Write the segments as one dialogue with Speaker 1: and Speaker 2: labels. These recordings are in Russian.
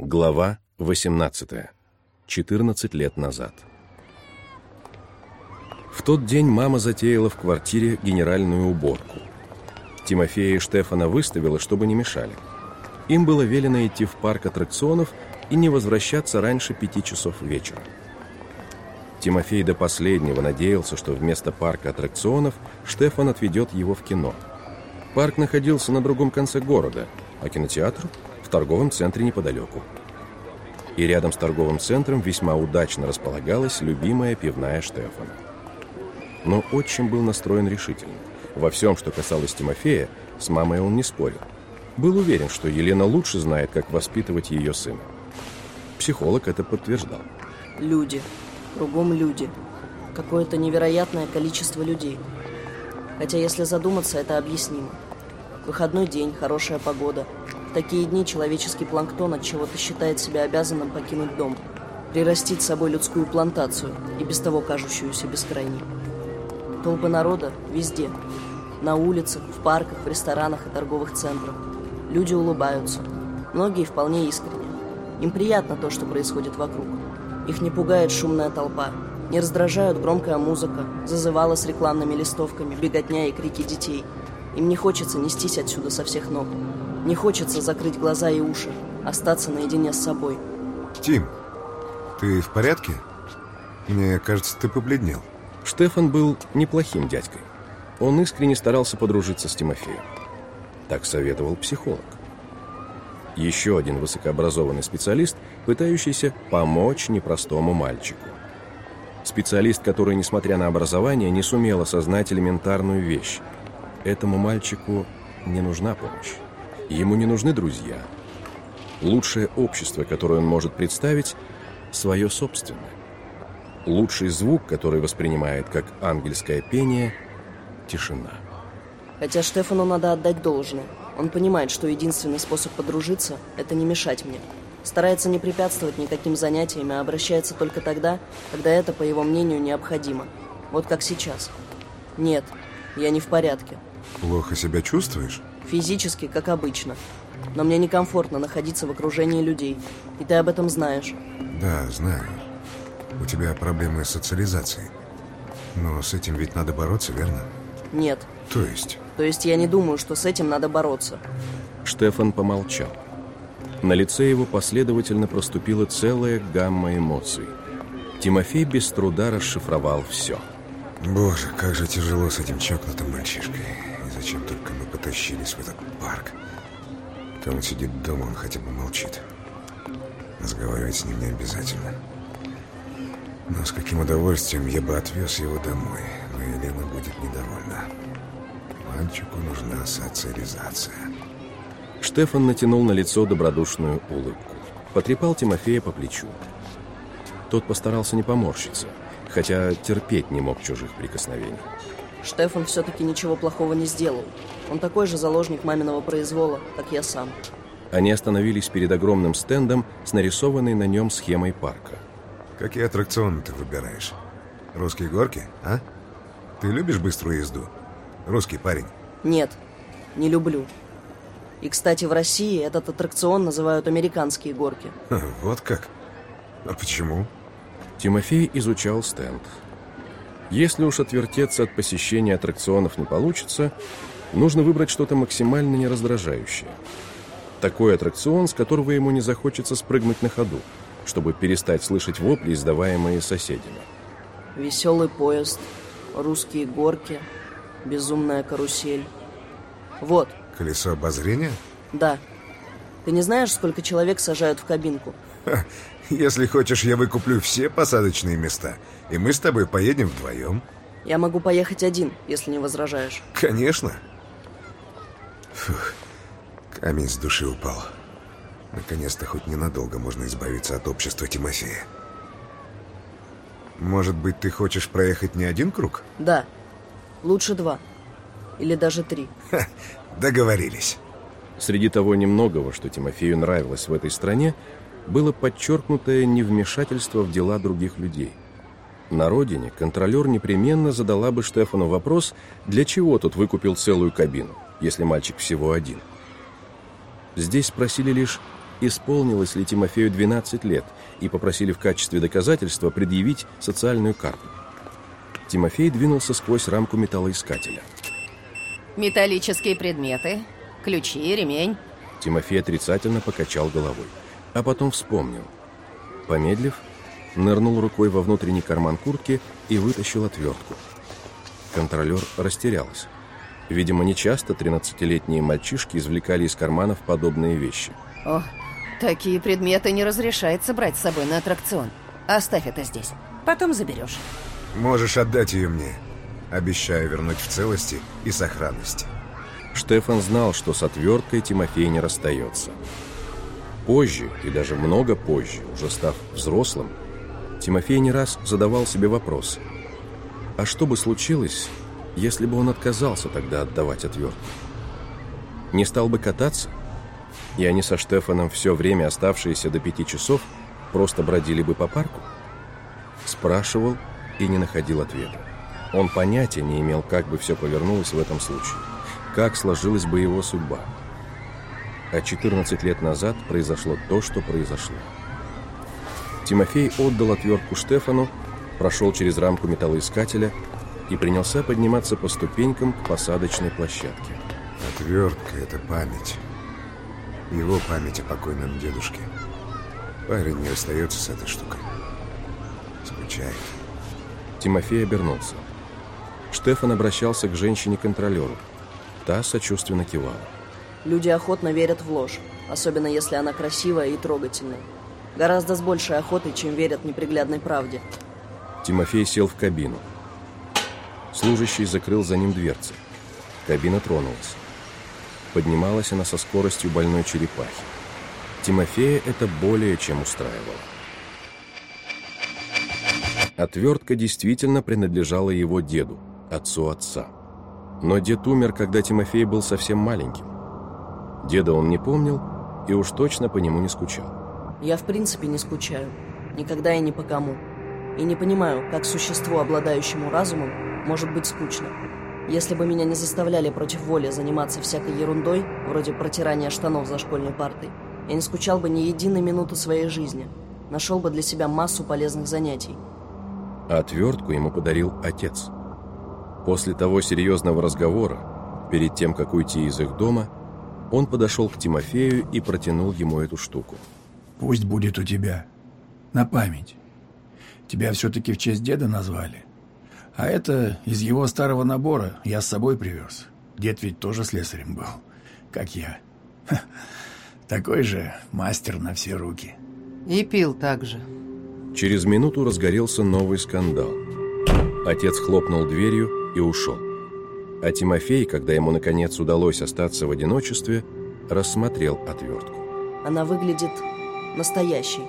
Speaker 1: Глава 18. 14 лет назад. В тот день мама затеяла в квартире генеральную уборку. Тимофея и Штефана выставила, чтобы не мешали. Им было велено идти в парк аттракционов и не возвращаться раньше пяти часов вечера. Тимофей до последнего надеялся, что вместо парка аттракционов Штефан отведет его в кино. Парк находился на другом конце города, а кинотеатр – в торговом центре неподалеку. И рядом с торговым центром весьма удачно располагалась любимая пивная Штефана. Но отчим был настроен решительно. Во всем, что касалось Тимофея, с мамой он не спорил. Был уверен, что Елена лучше знает, как воспитывать ее сына. Психолог это подтверждал.
Speaker 2: Люди. Кругом люди. Какое-то невероятное количество людей. Хотя, если задуматься, это объяснимо. Выходной день, хорошая погода – в такие дни человеческий планктон от чего-то считает себя обязанным покинуть дом, прирастить собой людскую плантацию и без того кажущуюся бескрайней. Толпы народа везде. На улицах, в парках, в ресторанах и торговых центрах. Люди улыбаются. Многие вполне искренне. Им приятно то, что происходит вокруг. Их не пугает шумная толпа. Не раздражают громкая музыка, зазывала с рекламными листовками, беготня и крики детей. Им не хочется нестись отсюда со всех ног. Не хочется закрыть глаза и уши, остаться наедине с собой.
Speaker 3: Тим, ты в порядке? Мне кажется, ты побледнел.
Speaker 1: Штефан был неплохим дядькой. Он искренне старался подружиться с Тимофеем. Так советовал психолог. Еще один высокообразованный специалист, пытающийся помочь непростому мальчику. Специалист, который, несмотря на образование, не сумел осознать элементарную вещь. Этому мальчику не нужна помощь. Ему не нужны друзья. Лучшее общество, которое он может представить, свое собственное. Лучший звук, который воспринимает как ангельское пение – тишина.
Speaker 2: Хотя Штефану надо отдать должное. Он понимает, что единственный способ подружиться – это не мешать мне. Старается не препятствовать никаким занятиям, а обращается только тогда, когда это, по его мнению, необходимо. Вот как сейчас. Нет, я не в порядке.
Speaker 3: Плохо себя чувствуешь?
Speaker 2: Физически, как обычно. Но мне некомфортно находиться в окружении людей. И ты об этом знаешь.
Speaker 3: Да, знаю. У тебя проблемы с социализацией. Но с этим ведь надо бороться, верно?
Speaker 2: Нет.
Speaker 3: То есть?
Speaker 2: То есть я не думаю, что с этим надо бороться.
Speaker 1: Штефан помолчал. На лице его последовательно проступила целая гамма эмоций. Тимофей без труда расшифровал все.
Speaker 3: Боже, как же тяжело с этим чокнутым мальчишкой. И зачем только мы потащились в этот парк? Когда он сидит дома, он хотя бы молчит. Разговаривать с ним не обязательно. Но с каким удовольствием я бы отвез его домой. Но Елена будет недовольна. Мальчику нужна социализация.
Speaker 1: Штефан натянул на лицо добродушную улыбку. Потрепал Тимофея по плечу. Тот постарался не поморщиться, хотя терпеть не мог чужих прикосновений.
Speaker 2: Штефан все-таки ничего плохого не сделал. Он такой же заложник маминого произвола, как я сам.
Speaker 1: Они остановились перед огромным стендом с нарисованной на нем схемой парка.
Speaker 3: Какие аттракционы ты выбираешь? Русские горки, а? Ты любишь быструю езду? Русский парень?
Speaker 2: Нет, не люблю. И, кстати, в России этот аттракцион называют американские горки.
Speaker 3: Ха, вот как? А почему?
Speaker 1: Тимофей изучал стенд. Если уж отвертеться от посещения аттракционов не получится, нужно выбрать что-то максимально нераздражающее. Такой аттракцион, с которого ему не захочется спрыгнуть на ходу, чтобы перестать слышать вопли, издаваемые соседями.
Speaker 2: Веселый поезд, русские горки, безумная карусель. Вот.
Speaker 3: Колесо обозрения?
Speaker 2: Да. Ты не знаешь, сколько человек сажают в кабинку?
Speaker 3: Ха, если хочешь, я выкуплю все посадочные места, и мы с тобой поедем вдвоем.
Speaker 2: Я могу поехать один, если не возражаешь.
Speaker 3: Конечно. Фух, камень с души упал. Наконец-то хоть ненадолго можно избавиться от общества Тимофея. Может быть, ты хочешь проехать не один круг?
Speaker 2: Да. Лучше два. Или даже три.
Speaker 3: Ха, договорились.
Speaker 1: Среди того немногого, что Тимофею нравилось в этой стране, было подчеркнутое невмешательство в дела других людей. На родине контролер непременно задала бы Штефану вопрос, для чего тот выкупил целую кабину, если мальчик всего один. Здесь спросили лишь, исполнилось ли Тимофею 12 лет, и попросили в качестве доказательства предъявить социальную карту. Тимофей двинулся сквозь рамку металлоискателя.
Speaker 4: Металлические предметы, ключи, ремень.
Speaker 1: Тимофей отрицательно покачал головой, а потом вспомнил. Помедлив, нырнул рукой во внутренний карман куртки и вытащил отвертку. Контролер растерялся. Видимо, нечасто 13-летние мальчишки извлекали из карманов подобные вещи.
Speaker 4: О, такие предметы не разрешается брать с собой на аттракцион. Оставь это здесь. Потом заберешь.
Speaker 3: Можешь отдать ее мне. Обещаю вернуть в целости и сохранности.
Speaker 1: Штефан знал, что с отверткой Тимофей не расстается. Позже, и даже много позже, уже став взрослым, Тимофей не раз задавал себе вопрос. А что бы случилось, если бы он отказался тогда отдавать отвертку? Не стал бы кататься? И они со Штефаном все время, оставшиеся до пяти часов, просто бродили бы по парку? Спрашивал и не находил ответа. Он понятия не имел, как бы все повернулось в этом случае, как сложилась бы его судьба. А 14 лет назад произошло то, что произошло. Тимофей отдал отвертку Штефану, прошел через рамку металлоискателя и принялся подниматься по ступенькам к посадочной площадке.
Speaker 3: Отвертка — это память. Его память о покойном дедушке. Парень не остается с этой штукой. Скучает.
Speaker 1: Тимофей обернулся. Штефан обращался к женщине-контролеру. Та сочувственно кивала.
Speaker 2: Люди охотно верят в ложь, особенно если она красивая и трогательная. Гораздо с большей охотой, чем верят неприглядной правде.
Speaker 1: Тимофей сел в кабину. Служащий закрыл за ним дверцы. Кабина тронулась. Поднималась она со скоростью больной черепахи. Тимофея это более чем устраивало. Отвертка действительно принадлежала его деду, отцу отца. Но дед умер, когда Тимофей был совсем маленьким. Деда он не помнил и уж точно по нему не скучал.
Speaker 2: Я в принципе не скучаю. Никогда и ни по кому. И не понимаю, как существу, обладающему разумом, может быть скучно. Если бы меня не заставляли против воли заниматься всякой ерундой, вроде протирания штанов за школьной партой, я не скучал бы ни единой минуты своей жизни. Нашел бы для себя массу полезных занятий.
Speaker 1: А отвертку ему подарил отец. После того серьезного разговора, перед тем, как уйти из их дома, он подошел к Тимофею и протянул ему эту штуку.
Speaker 5: Пусть будет у тебя. На память. Тебя все-таки в честь деда назвали. А это из его старого набора я с собой привез. Дед ведь тоже слесарем был, как я. Ха, такой же мастер на все руки.
Speaker 6: И пил так же.
Speaker 1: Через минуту разгорелся новый скандал. Отец хлопнул дверью и ушел. А Тимофей, когда ему наконец удалось остаться в одиночестве, рассмотрел отвертку.
Speaker 2: Она выглядит настоящей.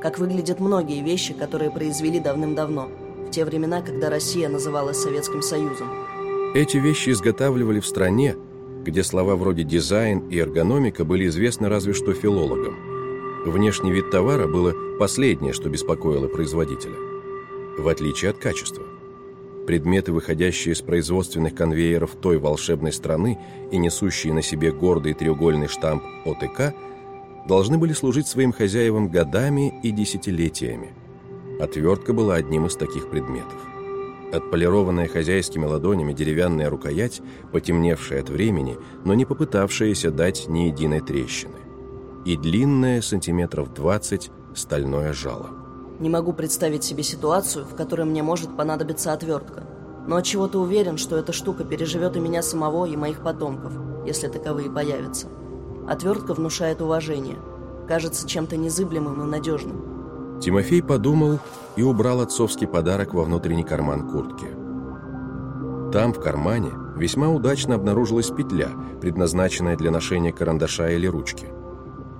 Speaker 2: Как выглядят многие вещи, которые произвели давным-давно, в те времена, когда Россия называлась Советским Союзом.
Speaker 1: Эти вещи изготавливали в стране, где слова вроде «дизайн» и «эргономика» были известны разве что филологам. Внешний вид товара было последнее, что беспокоило производителя. В отличие от качества. Предметы, выходящие из производственных конвейеров той волшебной страны и несущие на себе гордый треугольный штамп ОТК, должны были служить своим хозяевам годами и десятилетиями. Отвертка была одним из таких предметов. Отполированная хозяйскими ладонями деревянная рукоять, потемневшая от времени, но не попытавшаяся дать ни единой трещины. И длинное, сантиметров 20, стальное жало.
Speaker 2: Не могу представить себе ситуацию, в которой мне может понадобиться отвертка. Но от чего то уверен, что эта штука переживет и меня самого, и моих потомков, если таковые появятся. Отвертка внушает уважение. Кажется чем-то незыблемым и надежным.
Speaker 1: Тимофей подумал и убрал отцовский подарок во внутренний карман куртки. Там, в кармане, весьма удачно обнаружилась петля, предназначенная для ношения карандаша или ручки.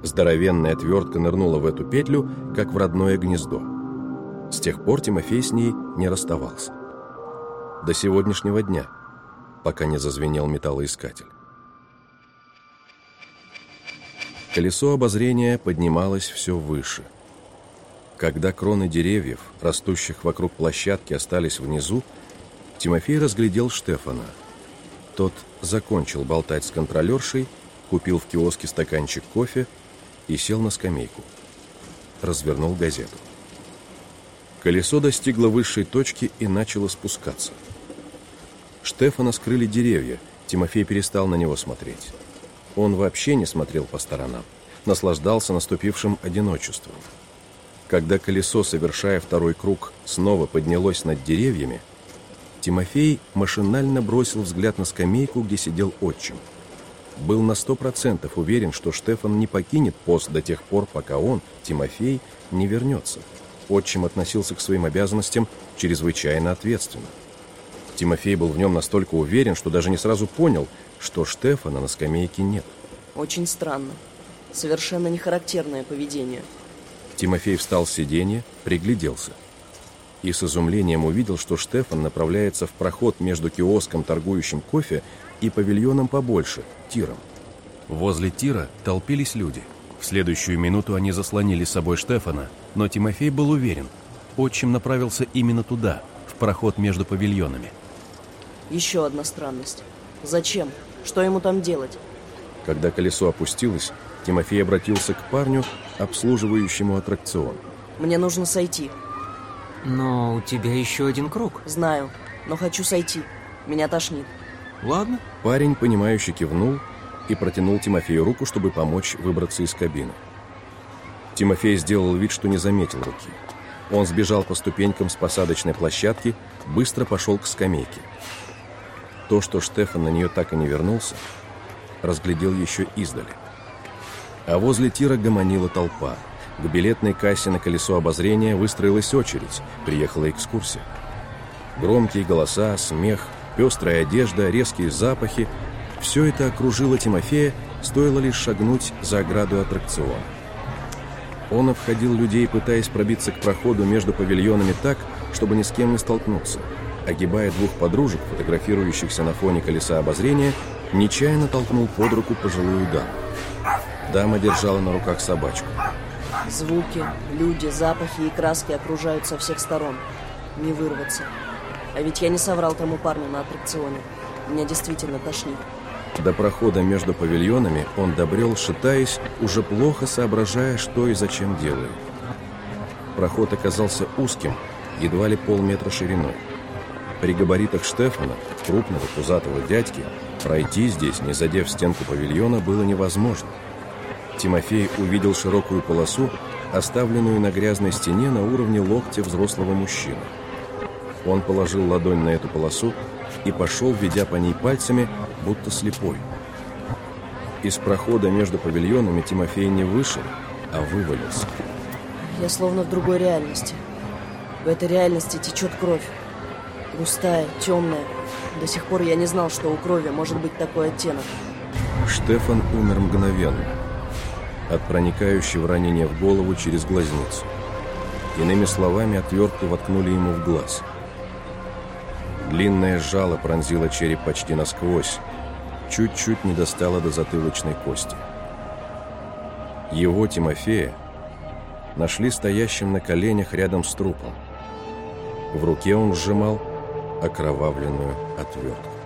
Speaker 1: Здоровенная отвертка нырнула в эту петлю, как в родное гнездо. С тех пор Тимофей с ней не расставался. До сегодняшнего дня, пока не зазвенел металлоискатель. Колесо обозрения поднималось все выше. Когда кроны деревьев, растущих вокруг площадки, остались внизу, Тимофей разглядел Штефана. Тот закончил болтать с контролершей, купил в киоске стаканчик кофе и сел на скамейку. Развернул газету. Колесо достигло высшей точки и начало спускаться. Штефана скрыли деревья, Тимофей перестал на него смотреть. Он вообще не смотрел по сторонам, наслаждался наступившим одиночеством. Когда колесо, совершая второй круг, снова поднялось над деревьями, Тимофей машинально бросил взгляд на скамейку, где сидел отчим. Был на сто процентов уверен, что Штефан не покинет пост до тех пор, пока он, Тимофей, не вернется. Отчим относился к своим обязанностям чрезвычайно ответственно. Тимофей был в нем настолько уверен, что даже не сразу понял, что Штефана на скамейке нет.
Speaker 2: Очень странно. Совершенно нехарактерное поведение.
Speaker 1: Тимофей встал с сиденья, пригляделся. И с изумлением увидел, что Штефан направляется в проход между киоском, торгующим кофе, и павильоном побольше, тиром. Возле тира толпились люди. В следующую минуту они заслонили с собой Штефана, но Тимофей был уверен. Отчим направился именно туда, в проход между павильонами.
Speaker 2: Еще одна странность. Зачем? Что ему там делать?
Speaker 1: Когда колесо опустилось, Тимофей обратился к парню, обслуживающему аттракцион.
Speaker 2: Мне нужно сойти.
Speaker 7: Но у тебя еще один круг.
Speaker 2: Знаю, но хочу сойти. Меня тошнит.
Speaker 7: Ладно.
Speaker 1: Парень, понимающе кивнул и протянул Тимофею руку, чтобы помочь выбраться из кабины. Тимофей сделал вид, что не заметил руки. Он сбежал по ступенькам с посадочной площадки, быстро пошел к скамейке. То, что Штефан на нее так и не вернулся, разглядел еще издали. А возле тира гомонила толпа. К билетной кассе на колесо обозрения выстроилась очередь, приехала экскурсия. Громкие голоса, смех, пестрая одежда, резкие запахи – все это окружило Тимофея, стоило лишь шагнуть за ограду аттракциона. Он обходил людей, пытаясь пробиться к проходу между павильонами так, чтобы ни с кем не столкнуться. Огибая двух подружек, фотографирующихся на фоне колеса обозрения, нечаянно толкнул под руку пожилую даму. Дама держала на руках собачку.
Speaker 2: Звуки, люди, запахи и краски окружают со всех сторон. Не вырваться. А ведь я не соврал тому парню на аттракционе. Меня действительно тошнит.
Speaker 1: До прохода между павильонами он добрел, шатаясь, уже плохо соображая, что и зачем делает. Проход оказался узким, едва ли полметра шириной. При габаритах Штефана, крупного пузатого дядьки, пройти здесь, не задев стенку павильона, было невозможно. Тимофей увидел широкую полосу, оставленную на грязной стене на уровне локтя взрослого мужчины. Он положил ладонь на эту полосу и пошел, ведя по ней пальцами, будто слепой. Из прохода между павильонами Тимофей не вышел, а вывалился.
Speaker 2: Я словно в другой реальности. В этой реальности течет кровь. Густая, темная. До сих пор я не знал, что у крови может быть такой оттенок.
Speaker 1: Штефан умер мгновенно. От проникающего ранения в голову через глазницу. Иными словами, отвертку воткнули ему в глаз. Длинное жало пронзило череп почти насквозь, чуть-чуть не достало до затылочной кости. Его, Тимофея, нашли стоящим на коленях рядом с трупом. В руке он сжимал окровавленную отвертку.